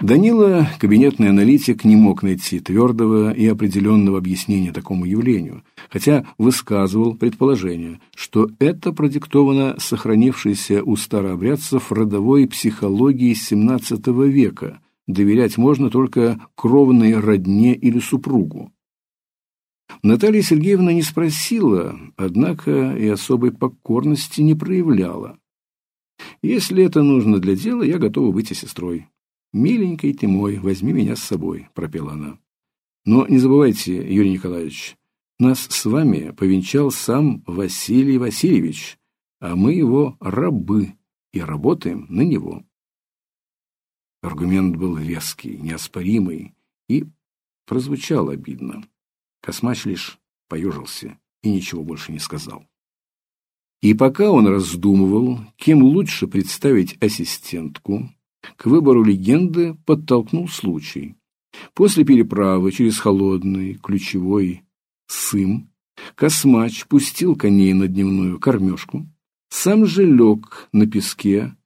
Данила, кабинетный аналитик, не мог найти твердого и определенного объяснения такому явлению, хотя высказывал предположение, что это продиктовано сохранившейся у старообрядцев родовой психологией XVII века. Доверять можно только кровной родне или супругу. Наталья Сергеевна не спросила, однако и особой покорности не проявляла. Если это нужно для дела, я готова быть и сестрой. «Миленький ты мой, возьми меня с собой», — пропела она. «Но не забывайте, Юрий Николаевич, нас с вами повенчал сам Василий Васильевич, а мы его рабы и работаем на него». Аргумент был веский, неоспоримый и прозвучал обидно. Космач лишь поежился и ничего больше не сказал. И пока он раздумывал, кем лучше представить ассистентку, к выбору легенды подтолкнул случай. После переправы через холодный ключевой Сым Космач пустил коней на дневную кормежку, сам же лег на песке,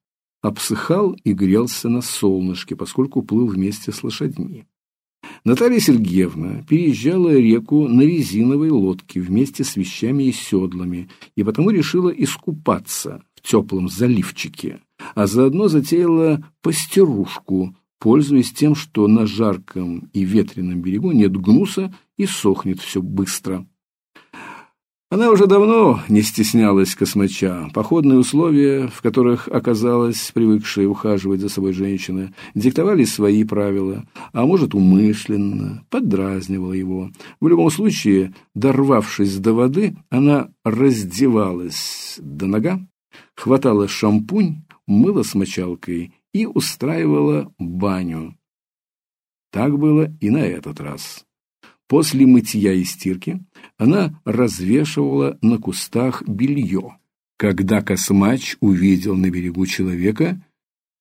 обсыхал и грелся на солнышке, поскольку плыл вместе с лошадьми. Наталья Сергеевна переезжала реку на резиновой лодке вместе с вещами и седлами, и потому решила искупаться в теплом заливчике а заодно затеяла пастерушку, пользуясь тем, что на жарком и ветреном берегу нет гнуса и сохнет все быстро. Она уже давно не стеснялась космача. Походные условия, в которых оказалась привыкшая ухаживать за собой женщина, диктовали свои правила, а может, умышленно, поддразнивала его. В любом случае, дорвавшись до воды, она раздевалась до нога, хватала шампунь, мыла с мочалкой и устраивала баню. Так было и на этот раз. После мытья и стирки она развешивала на кустах белье. Когда космач увидел на берегу человека,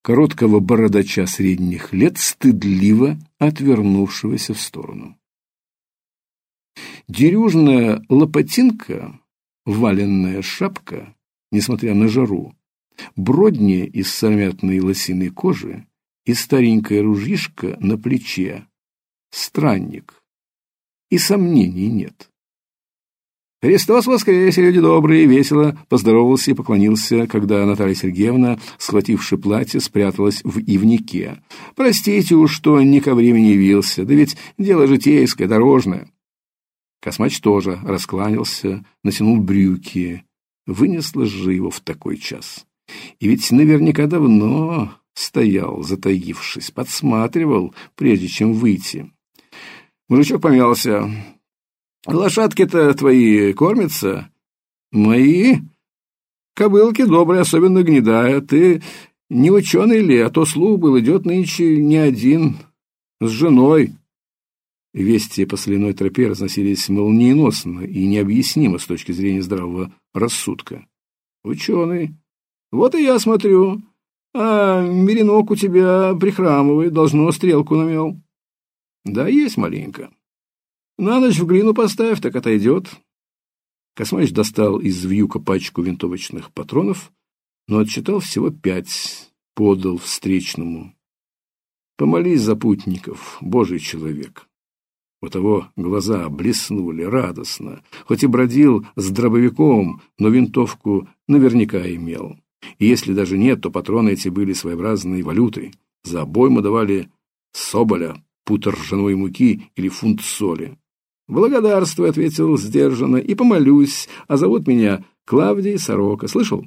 короткого бородача средних лет, стыдливо отвернувшегося в сторону. Дерюжная лопатинка, валенная шапка, несмотря на жару, бродни из самятной лосиной кожи и старенькая ружьишка на плече. Странник. И сомнений нет. «Христос воскресе, люди добрые!» весело поздоровался и поклонился, когда Наталья Сергеевна, схвативши платье, спряталась в ивнике. «Простите уж, что не ко времени явился, да ведь дело житейское, дорожное». Космач тоже раскланялся, натянул брюки. Вынесло же его в такой час. И ведь наверняка давно стоял, затаившись, подсматривал, прежде чем выйти. Мужичок помялся. «Лошадки-то твои кормятся?» «Мои?» «Кобылки добрые, особенно гнедая. Ты не ученый ли, а то слух был, идет нынче не один, с женой». Вести по соляной тропе разносились молниеносно и необъяснимо с точки зрения здравого рассудка. «Ученый, вот и я смотрю. А меринок у тебя прихрамывает, должно стрелку намел. Да, есть маленько. На ночь в глину поставь, так отойдет. Космач достал из вьюка пачку винтовочных патронов, но отчитал всего пять, подал встречному. Помолись за путников, Божий человек. У того глаза блеснули радостно, хоть и бродил с дробовиком, но винтовку наверняка имел. И если даже нет, то патроны эти были своеобразной валютой. За обойму давали соболя, пут ржаной муки или фунт соли. «Благодарствую», — ответил сдержанно, — «и помолюсь, а зовут меня Клавдий Сорока. Слышал?»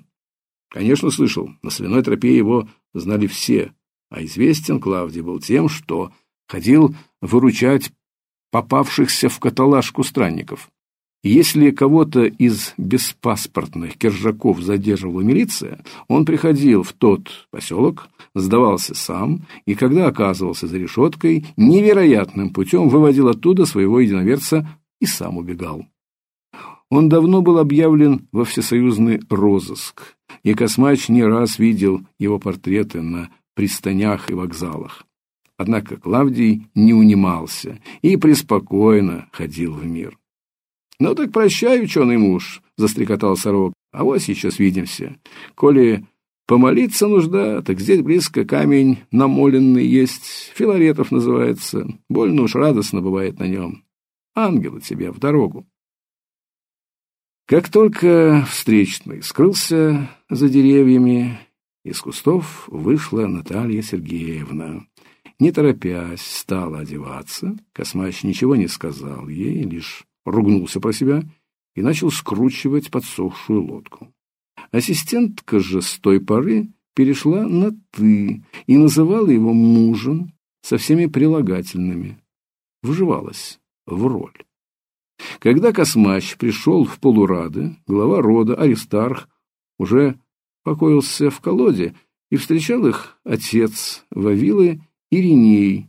«Конечно, слышал. На соляной тропе его знали все, а известен Клавдий был тем, что ходил выручать попавшихся в каталажку странников. Если кого-то из беспаспортных киржаков задерживала милиция, он приходил в тот поселок, сдавался сам, и когда оказывался за решеткой, невероятным путем выводил оттуда своего единоверца и сам убегал. Он давно был объявлен во всесоюзный розыск, и Космач не раз видел его портреты на пристанях и вокзалах. Однако Клавдий не унимался и преспокойно ходил в мир. «Ну так прощай, ученый муж», — застрекотал сорок. «А вот сейчас видимся. Коли Помолиться нужда, так здесь близко камень намоленный есть, Филаретов называется. Больно уж радостно бывает на нем. Ангелы тебе в дорогу. Как только встречный скрылся за деревьями, из кустов вышла Наталья Сергеевна. Не торопясь, стала одеваться. Космач ничего не сказал ей, лишь ругнулся про себя и начал скручивать подсохшую лодку. Ассистентка же с той поры перешла на «ты» и называла его мужем со всеми прилагательными. Вживалась в роль. Когда Космач пришел в полурады, глава рода Аристарх уже покоился в колоде, и встречал их отец Вавилы Ириней,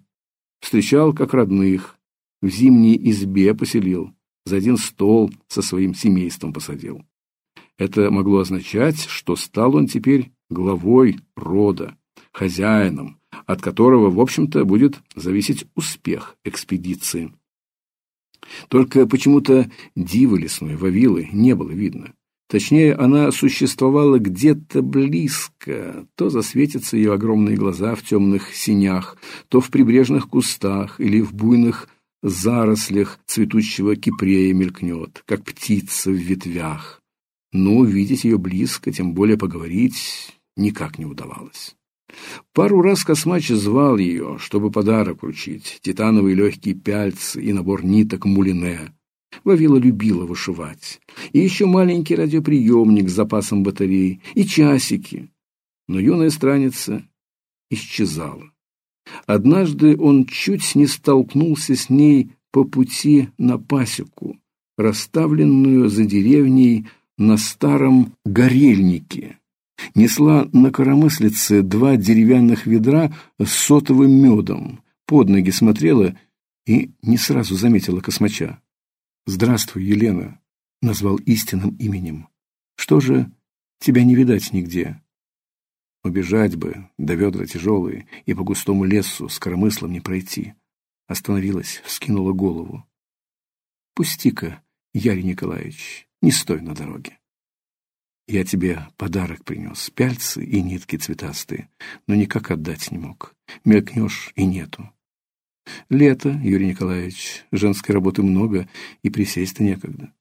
встречал как родных, в зимней избе поселил, за один стол со своим семейством посадил. Это могло означать, что стал он теперь главой рода, хозяином, от которого, в общем-то, будет зависеть успех экспедиции. Только почему-то дивы лесной, Вавилы, не было видно. Точнее, она существовала где-то близко. То засветятся ее огромные глаза в темных синях, то в прибрежных кустах или в буйных зарослях цветущего кипрея мелькнет, как птица в ветвях. Но увидеть ее близко, тем более поговорить, никак не удавалось. Пару раз Космач звал ее, чтобы подарок вручить, титановые легкие пяльцы и набор ниток мулине. Вавила любила вышивать. И еще маленький радиоприемник с запасом батарей, и часики. Но юная страница исчезала. Однажды он чуть не столкнулся с ней по пути на пасеку, расставленную за деревней на старом горельнике несла на коромыслице два деревянных ведра с сотовым медом, под ноги смотрела и не сразу заметила космача. «Здравствуй, Елена», — назвал истинным именем. «Что же тебя не видать нигде?» Убежать бы, до ведра тяжелые, и по густому лесу с коромыслом не пройти. Остановилась, вскинула голову. «Пусти-ка, Ярий Николаевич, не стой на дороге». Я тебе подарок принес, пяльцы и нитки цветастые, но никак отдать не мог. Мелькнешь и нету. Лето, Юрий Николаевич, женской работы много, и присесть-то некогда.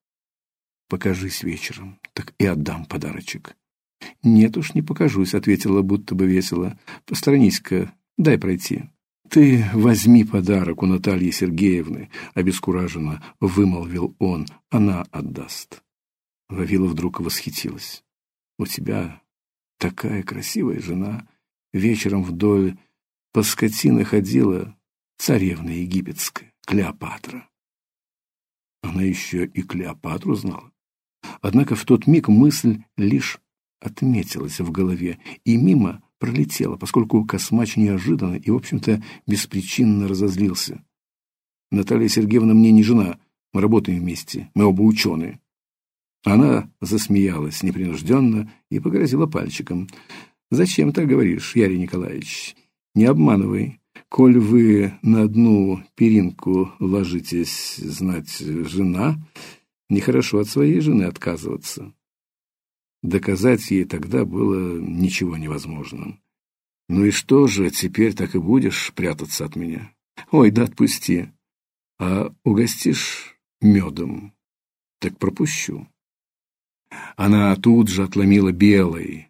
Покажись вечером, так и отдам подарочек. Нет уж, не покажусь, ответила, будто бы весело. Посторонись-ка, дай пройти. Ты возьми подарок у Натальи Сергеевны, обескураженно вымолвил он. Она отдаст. Вавила вдруг восхитилась. У тебя такая красивая жена. Вечером вдоль по скотине ходила царевна египетская, Клеопатра. Она еще и Клеопатру знала. Однако в тот миг мысль лишь отметилась в голове и мимо пролетела, поскольку Космач неожиданно и, в общем-то, беспричинно разозлился. Наталья Сергеевна мне не жена, мы работаем вместе, мы оба ученые. Она засмеялась непринужденно и погрозила пальчиком. «Зачем так говоришь, Ярий Николаевич? Не обманывай. Коль вы на одну перинку ложитесь, знать, жена, нехорошо от своей жены отказываться». Доказать ей тогда было ничего невозможным. «Ну и что же, теперь так и будешь прятаться от меня? Ой, да отпусти. А угостишь медом, так пропущу». Она тут же отломила белый,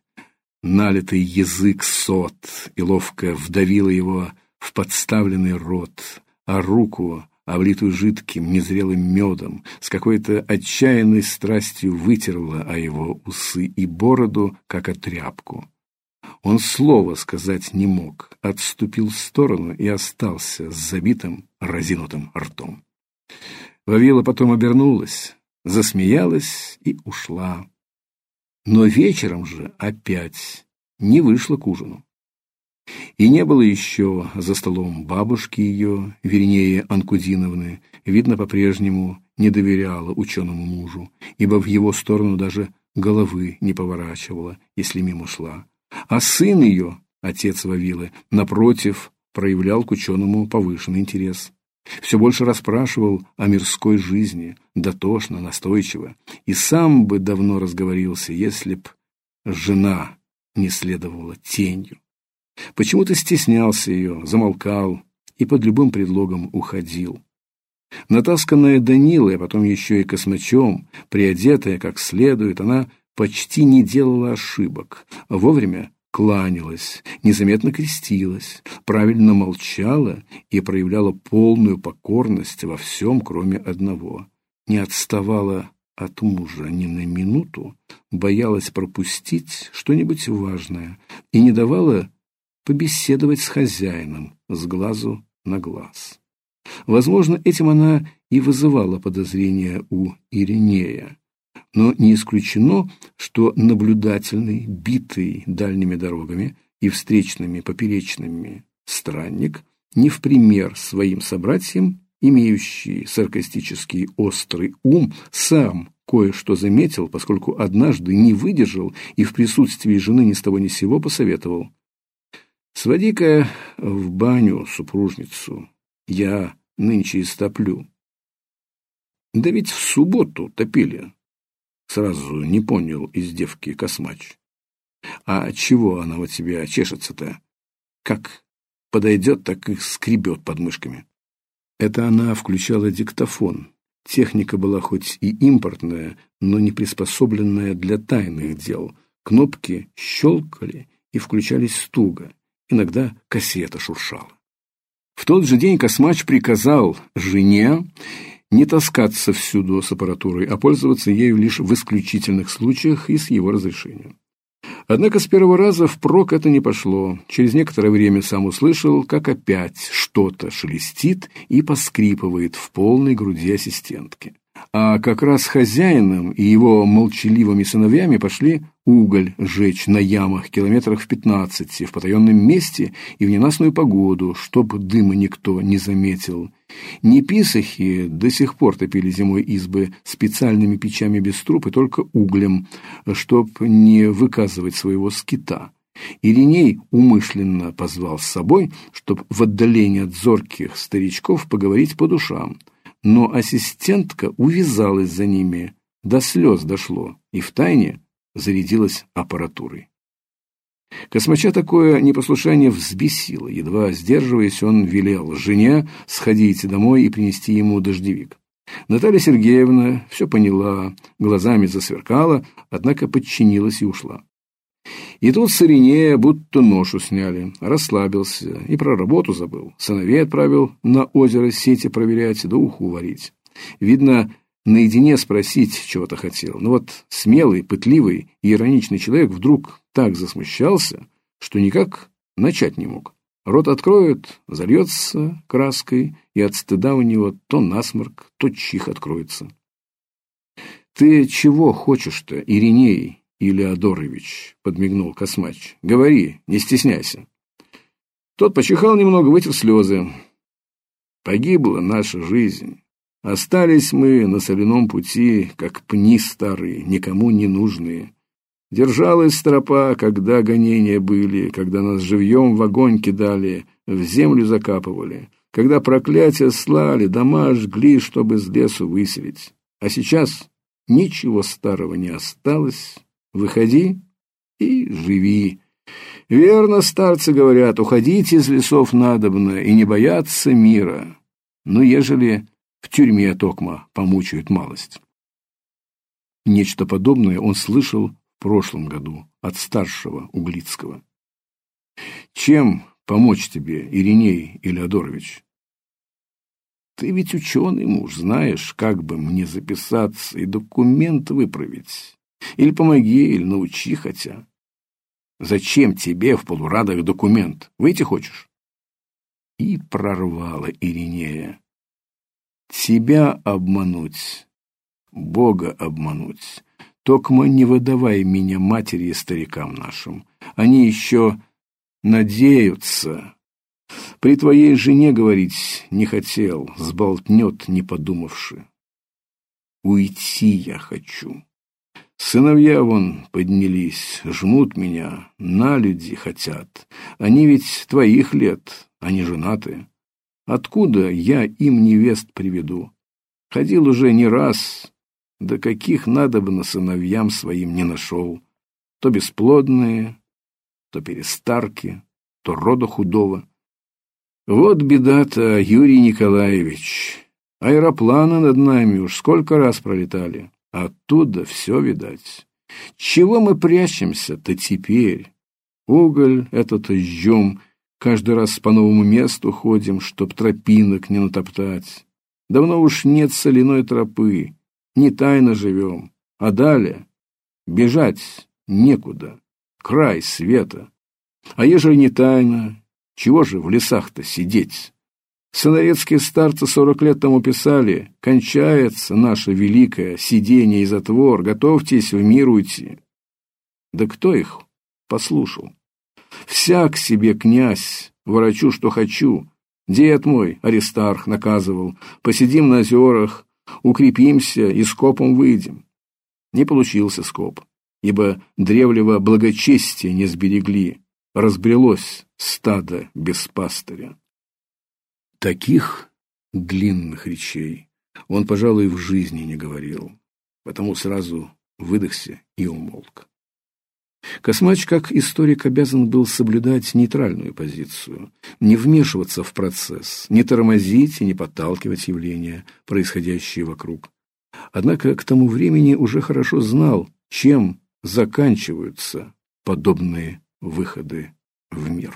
налитый язык сот и ловко вдавила его в подставленный рот, а руку, облитую жидким, незрелым медом, с какой-то отчаянной страстью вытерла о его усы и бороду, как о тряпку. Он слова сказать не мог, отступил в сторону и остался с забитым, разинутым ртом. Вавила потом обернулась, засмеялась и ушла. Но вечером же опять не вышла к ужину. И не было еще за столом бабушки ее, вернее, Анкудиновны, видно, по-прежнему не доверяла ученому мужу, ибо в его сторону даже головы не поворачивала, если мимо шла. А сын ее, отец Вавилы, напротив, проявлял к ученому повышенный интерес. Все больше расспрашивал о мирской жизни, дотошно, настойчиво, и сам бы давно разговорился, если б жена не следовало тенью. Почему-то стеснялся ее, замолкал и под любым предлогом уходил. Натасканная Данилой, а потом еще и космачом, приодетая как следует, она почти не делала ошибок, вовремя кланялась, незаметно крестилась, правильно молчала и проявляла полную покорность во всем, кроме одного. Не отставала от мужа ни на минуту, боялась пропустить что-нибудь важное и не давала побеседовать с хозяином с глазу на глаз. Возможно, этим она и вызывала подозрения у Иринея. Но не исключено, что наблюдательный, битый дальними дорогами и встречными поперечными странник не в пример своим собратьям, имеющий саркастический острый ум, сам кое-что заметил, поскольку однажды не выдержал и в присутствии жены ни с того ни с сего посоветовал. «Своди-ка в баню супружницу, я нынче истоплю». «Да ведь в субботу топили», — сразу не понял из девки космач. «А чего она вот тебя чешется-то? Как подойдет, так и скребет под мышками». Это она включала диктофон, Техника была хоть и импортная, но не приспособленная для тайных дел. Кнопки щелкали и включались туго. Иногда кассета шуршала. В тот же день Космач приказал жене не таскаться всюду с аппаратурой, а пользоваться ею лишь в исключительных случаях и с его разрешения. Однако с первого раза впрок это не пошло. Через некоторое время сам услышал, как опять что-то шелестит и поскрипывает в полной груди ассистентки. А как раз хозяином и его молчаливыми сыновьями пошли уголь сжечь на ямах километрах в пятнадцати, в потаенном месте и в ненастную погоду, чтоб дыма никто не заметил. Не писахи до сих пор топили зимой избы специальными печами без труб и только углем, чтоб не выказывать своего скита. Ириней умышленно позвал с собой, чтоб в отдалении от зорких старичков поговорить по душам. Но ассистентка увязалась за ними, до слез дошло, и втайне зарядилась аппаратурой. Космача такое непослушание взбесило. Едва сдерживаясь, он велел жене сходить домой и принести ему дождевик. Наталья Сергеевна все поняла, глазами засверкала, однако подчинилась и ушла. И тут с Иринея будто ношу сняли, расслабился и про работу забыл. Сыновей отправил на озеро сети проверять, да уху варить. Видно, наедине спросить чего-то хотел. Но вот смелый, пытливый и ироничный человек вдруг так засмущался, что никак начать не мог. Рот откроет, зальется краской, и от стыда у него то насморк, то чих откроется. «Ты чего хочешь-то, Ириней Илеодорович?» — подмигнул Космач. «Говори, не стесняйся». Тот почихал немного, вытер слезы. «Погибла наша жизнь. Остались мы на соляном пути, как пни старые, никому не нужные. Держалась тропа, когда гонения были, когда нас живьем в огонь кидали, в землю закапывали, когда проклятия слали, дома жгли, чтобы с лесу выселить. А сейчас ничего старого не осталось. Выходи и живи. Верно старцы говорят, уходить из лесов надобно и не бояться мира. Но ежели в тюрьме Токма помучают малость. Нечто подобное он слышал в прошлом году от старшего Углицкого. Чем помочь тебе, Ириней Илеодорович? Ты ведь ученый муж, знаешь, как бы мне записаться и документ выправить. Или помоги, или научи хотя. Зачем тебе в полурадах документ? Выйти хочешь? И прорвала Иринея. Себя обмануть, Бога обмануть. Токмо не выдавай меня матери и старикам нашим. Они еще надеются. При твоей жене говорить не хотел, сболтнет, не подумавши. Уйти я хочу. Сыновья вон поднялись, жмут меня, на люди хотят. Они ведь твоих лет, они женаты. Откуда я им невест приведу? Ходил уже не раз, да каких надо бы на сыновьям своим не нашел. То бесплодные, то перестарки, то рода худого. Вот беда-то, Юрий Николаевич. Аэропланы над нами уж сколько раз пролетали. Оттуда все видать. Чего мы прячемся-то теперь? Уголь этот жжем, каждый раз по новому месту ходим, чтоб тропинок не натоптать. Давно уж нет соляной тропы, не тайно живем, а далее бежать некуда, край света. А ежели не тайно, чего же в лесах-то сидеть? Сонарецкие старцы сорок лет тому писали, кончается наше великое сидение и затвор, готовьтесь в мир уйти. Да кто их послушал? Всяк себе князь, ворочу, что хочу. Дед мой, Аристарх, наказывал, посидим на озерах, укрепимся и скопом выйдем. Не получился скоп, ибо древнего благочестия не сберегли, разбрелось стадо без пастыря. Таких длинных речей он, пожалуй, в жизни не говорил, потому сразу выдохся и умолк. Космач, как историк, обязан был соблюдать нейтральную позицию, не вмешиваться в процесс, не тормозить и не подталкивать явления, происходящие вокруг. Однако к тому времени уже хорошо знал, чем заканчиваются подобные выходы в мир.